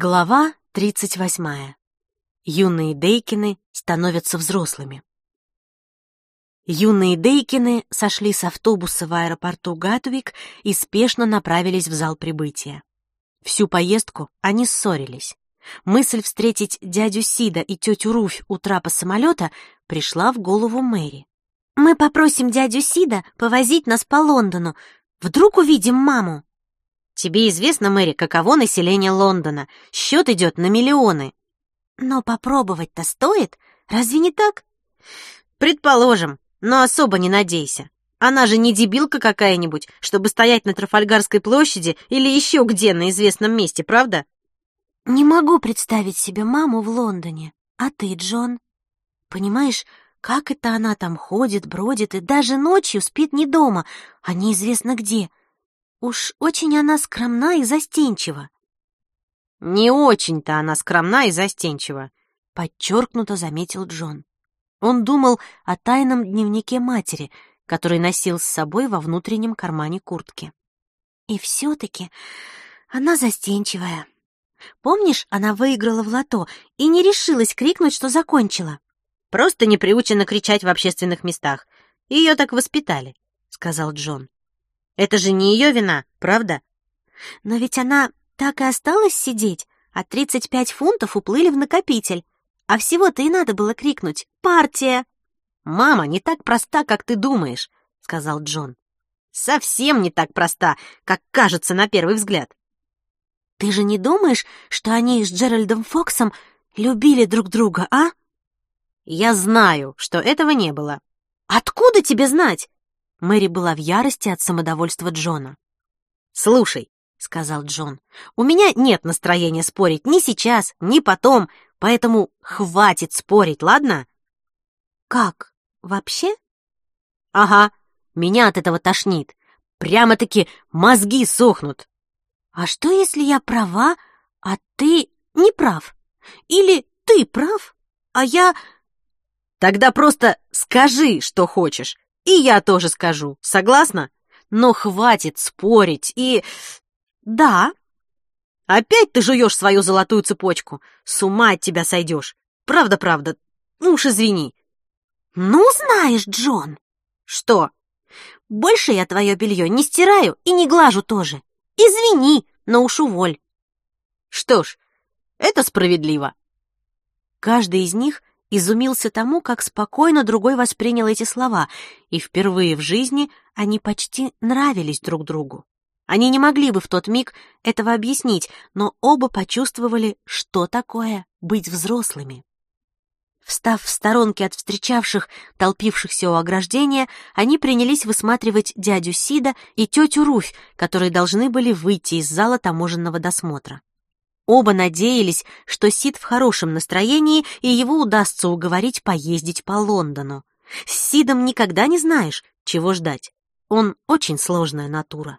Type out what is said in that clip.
Глава 38. Юные Дейкины становятся взрослыми. Юные Дейкины сошли с автобуса в аэропорту Гатвик и спешно направились в зал прибытия. Всю поездку они ссорились. Мысль встретить дядю Сида и тетю Руфь у трапа самолета пришла в голову Мэри. «Мы попросим дядю Сида повозить нас по Лондону. Вдруг увидим маму?» Тебе известно, Мэри, каково население Лондона. Счет идет на миллионы. Но попробовать-то стоит, разве не так? Предположим, но особо не надейся. Она же не дебилка какая-нибудь, чтобы стоять на Трафальгарской площади или еще где на известном месте, правда? Не могу представить себе маму в Лондоне. А ты, Джон? Понимаешь, как это она там ходит, бродит и даже ночью спит не дома, а неизвестно где. Уж очень она скромна и застенчива. Не очень-то она скромна и застенчива, подчеркнуто заметил Джон. Он думал о тайном дневнике матери, который носил с собой во внутреннем кармане куртки. И все-таки она застенчивая. Помнишь, она выиграла в лото и не решилась крикнуть, что закончила? Просто не приучена кричать в общественных местах. Ее так воспитали, сказал Джон. Это же не ее вина, правда? Но ведь она так и осталась сидеть, а 35 фунтов уплыли в накопитель. А всего-то и надо было крикнуть «Партия!» «Мама не так проста, как ты думаешь», — сказал Джон. «Совсем не так проста, как кажется на первый взгляд». «Ты же не думаешь, что они с Джеральдом Фоксом любили друг друга, а?» «Я знаю, что этого не было». «Откуда тебе знать?» Мэри была в ярости от самодовольства Джона. «Слушай», — сказал Джон, — «у меня нет настроения спорить ни сейчас, ни потом, поэтому хватит спорить, ладно?» «Как? Вообще?» «Ага, меня от этого тошнит. Прямо-таки мозги сохнут». «А что, если я права, а ты не прав? Или ты прав, а я...» «Тогда просто скажи, что хочешь, и я тоже скажу, согласна? Но хватит спорить и... Да. Опять ты жуешь свою золотую цепочку. С ума от тебя сойдешь. Правда-правда. Ну уж извини. Ну, знаешь, Джон. Что? Больше я твое белье не стираю и не глажу тоже. Извини, но уж уволь. Что ж, это справедливо. Каждый из них изумился тому, как спокойно другой воспринял эти слова, и впервые в жизни они почти нравились друг другу. Они не могли бы в тот миг этого объяснить, но оба почувствовали, что такое быть взрослыми. Встав в сторонке от встречавших, толпившихся у ограждения, они принялись высматривать дядю Сида и тетю Руфь, которые должны были выйти из зала таможенного досмотра. Оба надеялись, что Сид в хорошем настроении, и его удастся уговорить поездить по Лондону. С Сидом никогда не знаешь, чего ждать. Он очень сложная натура.